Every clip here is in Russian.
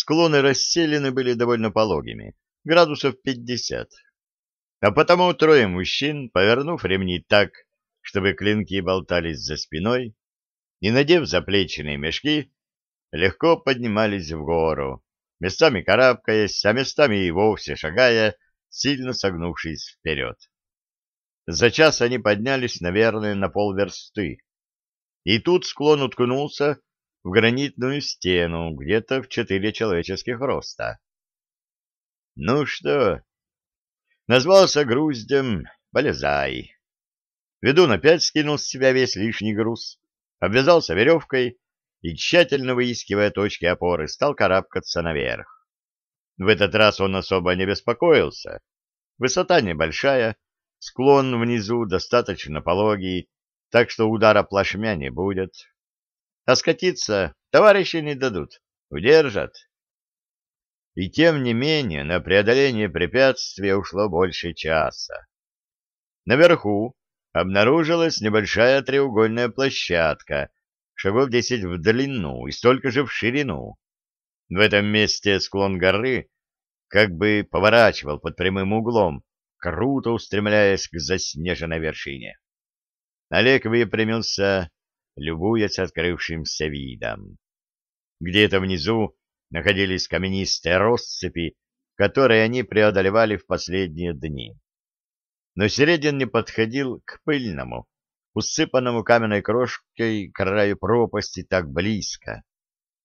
Склоны расселены были довольно пологими, градусов пятьдесят. А потому трое мужчин, повернув ремни так, чтобы клинки болтались за спиной, и, надев заплеченные мешки, легко поднимались в гору, местами карабкаясь, а местами и вовсе шагая, сильно согнувшись вперед. За час они поднялись, наверное, на полверсты. И тут склон уткнулся в гранитную стену, где-то в четыре человеческих роста. Ну что, назвался груздем, полезай. Ведун опять скинул с себя весь лишний груз, обвязался веревкой и, тщательно выискивая точки опоры, стал карабкаться наверх. В этот раз он особо не беспокоился. Высота небольшая, склон внизу достаточно пологий, так что удара плашмя не будет. А скатиться товарищи не дадут, удержат. И тем не менее на преодоление препятствия ушло больше часа. Наверху обнаружилась небольшая треугольная площадка, шагов десять в длину и столько же в ширину. В этом месте склон горы как бы поворачивал под прямым углом, круто устремляясь к заснеженной вершине. Олег выпрямился, любуясь открывшимся видом. Где-то внизу находились каменистые россыпи, которые они преодолевали в последние дни. Но Середин не подходил к пыльному, усыпанному каменной крошкой краю пропасти так близко,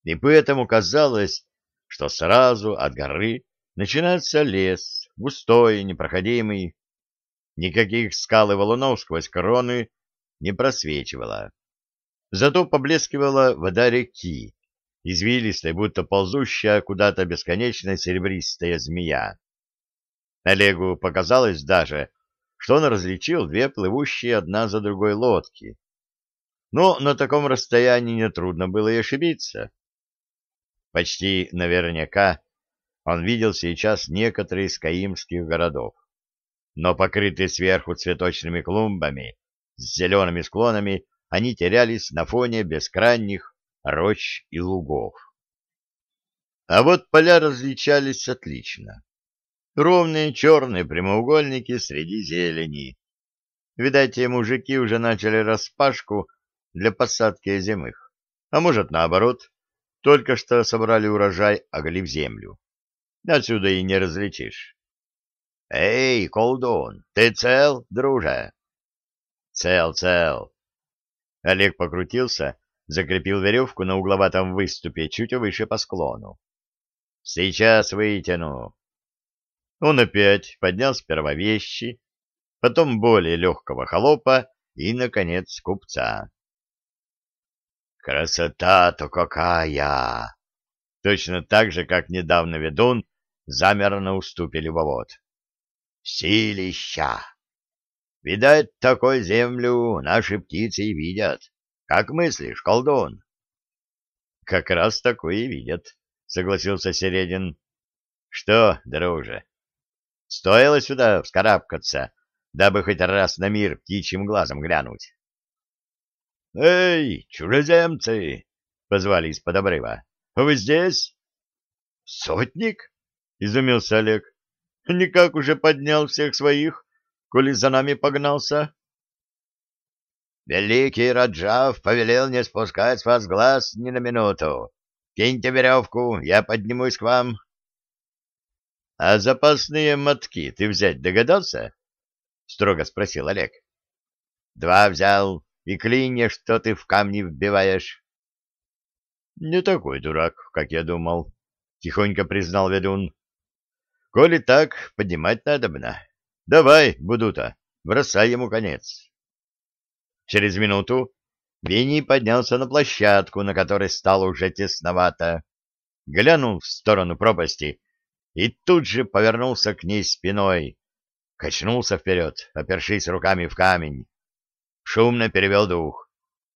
и поэтому казалось, что сразу от горы начинается лес, густой, непроходимый. Никаких скал и валунов сквозь кроны не просвечивало. Зато поблескивала вода реки, извилистая, будто ползущая куда-то бесконечная серебристая змея. Олегу показалось даже, что он различил две плывущие одна за другой лодки. Но на таком расстоянии нетрудно было и ошибиться. Почти наверняка он видел сейчас некоторые из каимских городов, но покрытые сверху цветочными клумбами, с зелеными склонами, они терялись на фоне бескрайних рощ и лугов. А вот поля различались отлично ровные черные прямоугольники среди зелени. Видать, те мужики уже начали распашку для посадки зимых. А может, наоборот, только что собрали урожай, оголив землю. Отсюда и не различишь. — Эй, колдун, ты цел, друже? — Цел, цел. Олег покрутился, закрепил веревку на угловатом выступе чуть выше по склону. — Сейчас вытяну. Он опять поднял сперва вещи, потом более легкого холопа и, наконец, купца. «Красота-то какая!» Точно так же, как недавно ведун, замер на уступе любовод. «Силища! Видать, такой землю наши птицы и видят. Как мыслишь, колдун?» «Как раз такое и видят», — согласился Середин. «Что, друже, Стоило сюда вскарабкаться, дабы хоть раз на мир птичьим глазом глянуть. — Эй, чужеземцы! — позвали из-под обрыва. — Вы здесь? — Сотник? — изумился Олег. — Никак уже поднял всех своих, коли за нами погнался. — Великий Раджав повелел не спускать с вас глаз ни на минуту. Киньте веревку, я поднимусь к вам. — А запасные мотки ты взять догадался? — строго спросил Олег. — Два взял, и клинья, что ты в камни вбиваешь. — Не такой дурак, как я думал, — тихонько признал ведун. — Коли так, поднимать надобно. Давай, Будута, бросай ему конец. Через минуту Вений поднялся на площадку, на которой стало уже тесновато. Глянул в сторону пропасти и тут же повернулся к ней спиной, качнулся вперед, опершись руками в камень. Шумно перевел дух.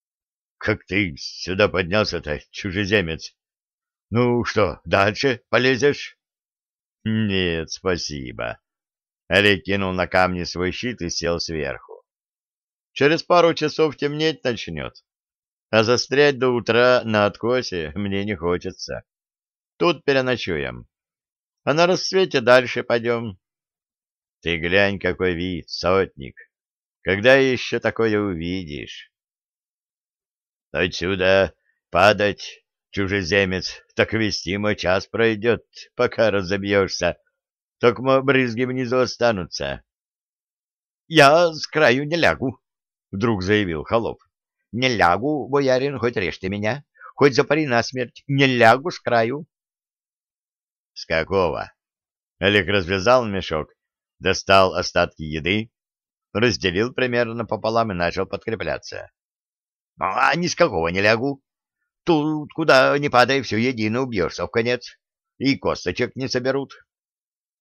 — Как ты сюда поднялся-то, чужеземец? Ну что, дальше полезешь? — Нет, спасибо. Олег кинул на камни свой щит и сел сверху. Через пару часов темнеть начнет, а застрять до утра на откосе мне не хочется. Тут переночуем. А на рассвете дальше пойдем. Ты глянь, какой вид, сотник. Когда еще такое увидишь? Отсюда падать, чужеземец, так вестимо час пройдет, пока разобьешься. Только брызги внизу останутся. — Я с краю не лягу, — вдруг заявил Холоп. — Не лягу, боярин, хоть режьте меня, хоть запари насмерть, не лягу с краю. — С какого? Олег развязал мешок, достал остатки еды, разделил примерно пополам и начал подкрепляться. — А ни с какого не лягу. Тут, куда не падай, все едино убьешься в конец, и косточек не соберут.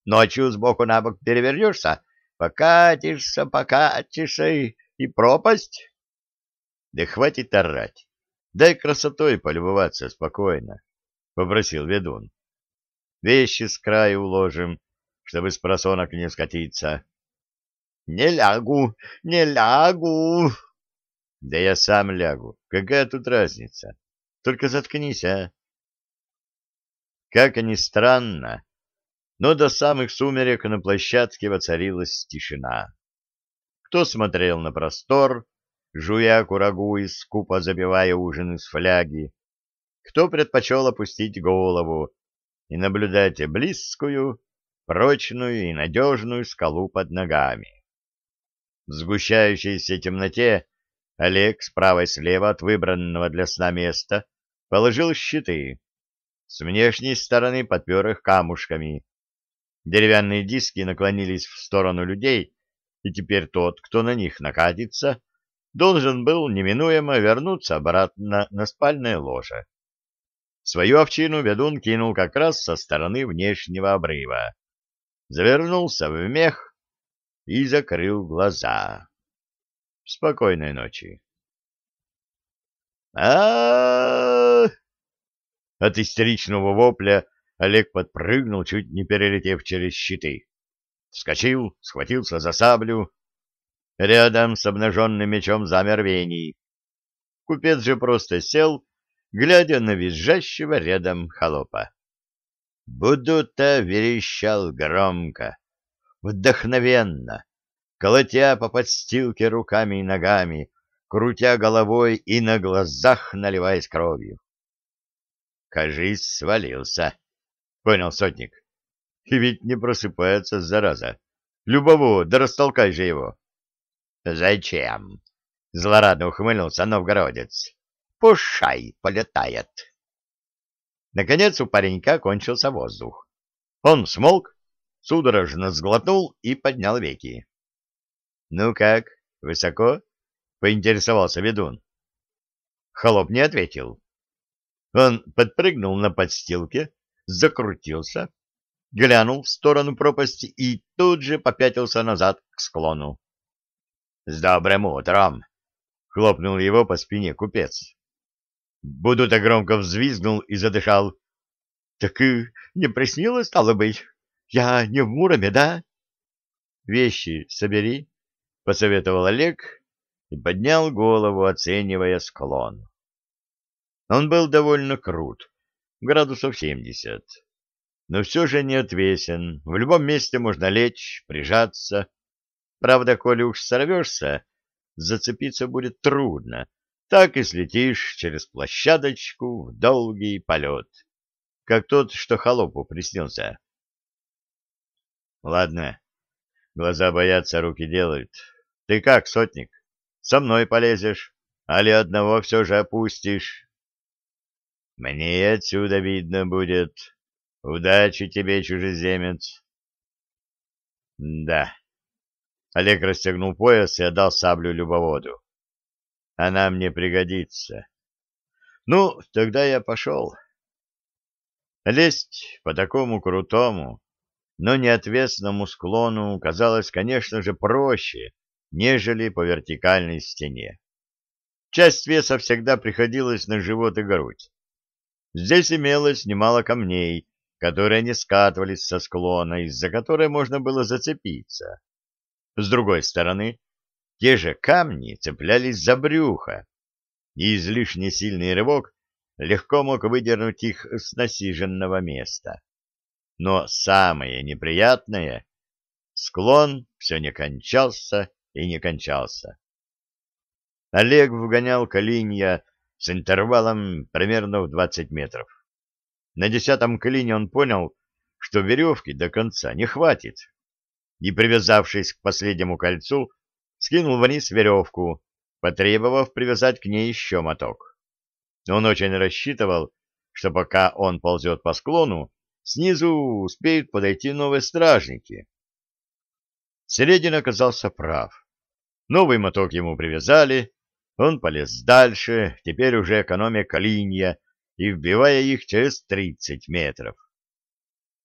Ночью сбоку на бок перевернешься, покатишься, покатишься, и, и пропасть. Да хватит орать. Дай красотой полюбоваться спокойно, — попросил ведун. Вещи с краю уложим, чтобы с просонок не скатиться. — Не лягу, не лягу. — Да я сам лягу. Какая тут разница? Только заткнись, а. Как ни странно, но до самых сумерек на площадке воцарилась тишина. Кто смотрел на простор, жуя курагу и скупо забивая ужин из фляги, кто предпочел опустить голову и наблюдать близкую, прочную и надежную скалу под ногами. В сгущающейся темноте Олег справа и слева от выбранного для сна места положил щиты. С внешней стороны подпер их камушками. Деревянные диски наклонились в сторону людей, и теперь тот, кто на них накатится, должен был неминуемо вернуться обратно на спальное ложе. Свою овчину ведун кинул как раз со стороны внешнего обрыва. Завернулся в мех и закрыл глаза. Спокойной ночи. а От истеричного вопля Олег подпрыгнул, чуть не перелетев через щиты. Вскочил, схватился за саблю. Рядом с обнаженным мечом замер вений. Купец же просто сел, глядя на визжащего рядом холопа. Будто верещал громко, вдохновенно, колотя по подстилке руками и ногами, крутя головой и на глазах наливаясь кровью. Кажись, свалился, — понял сотник. И ведь не просыпается, зараза. Любого, да растолкай же его. — Зачем? — злорадно ухмыльнулся новгородец. — Пушай полетает. Наконец у паренька кончился воздух. Он смолк, судорожно сглотнул и поднял веки. — Ну как, высоко? — поинтересовался ведун. Холоп не ответил. Он подпрыгнул на подстилке, закрутился, глянул в сторону пропасти и тут же попятился назад к склону. — С добрым утром! — хлопнул его по спине купец. Будута громко взвизгнул и задышал. — Так и не приснилось, стало быть? Я не в Муроме, да? — Вещи собери, — посоветовал Олег и поднял голову, оценивая склон. Он был довольно крут, градусов семьдесят, но все же не отвесен, в любом месте можно лечь, прижаться. Правда, коли уж сорвешься, зацепиться будет трудно, так и слетишь через площадочку в долгий полет, как тот, что холопу приснился. Ладно, глаза боятся, руки делают. Ты как, сотник, со мной полезешь, али одного все же опустишь? Мне отсюда видно будет. Удачи тебе, чужеземец. Да. Олег расстегнул пояс и отдал саблю любоводу. Она мне пригодится. Ну, тогда я пошел. Лезть по такому крутому, но неотвесному склону казалось, конечно же, проще, нежели по вертикальной стене. Часть веса всегда приходилась на живот и грудь. Здесь имелось немало камней, которые не скатывались со склона, из-за которой можно было зацепиться. С другой стороны, те же камни цеплялись за брюхо, и излишне сильный рывок легко мог выдернуть их с насиженного места. Но самое неприятное — склон все не кончался и не кончался. Олег вгонял Калинья с интервалом примерно в 20 метров. На десятом клине он понял, что веревки до конца не хватит, и, привязавшись к последнему кольцу, скинул вниз веревку, потребовав привязать к ней еще моток. Он очень рассчитывал, что пока он ползет по склону, снизу успеют подойти новые стражники. Середин оказался прав. Новый моток ему привязали, он полез дальше, теперь уже экономя колинья и вбивая их через тридцать метров.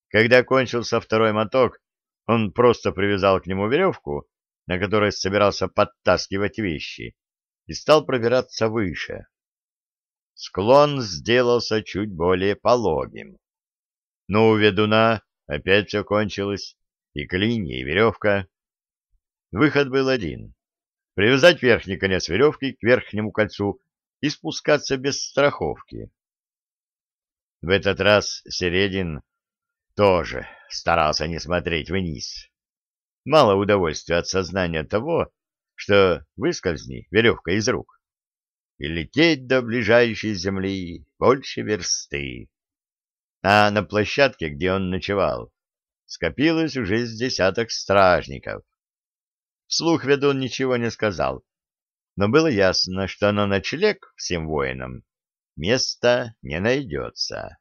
Когда кончился второй моток, он просто привязал к нему веревку, на которой собирался подтаскивать вещи, и стал пробираться выше. Склон сделался чуть более пологим. Но у ведуна опять все кончилось, и клинья, и веревка. Выход был один — привязать верхний конец веревки к верхнему кольцу и спускаться без страховки. В этот раз Середин тоже старался не смотреть вниз. Мало удовольствия от сознания того, что выскользни веревка из рук, и лететь до ближайшей земли больше версты. А на площадке, где он ночевал, скопилось уже с десяток стражников. Вслух ведун ничего не сказал, но было ясно, что на ночлег всем воинам места не найдется.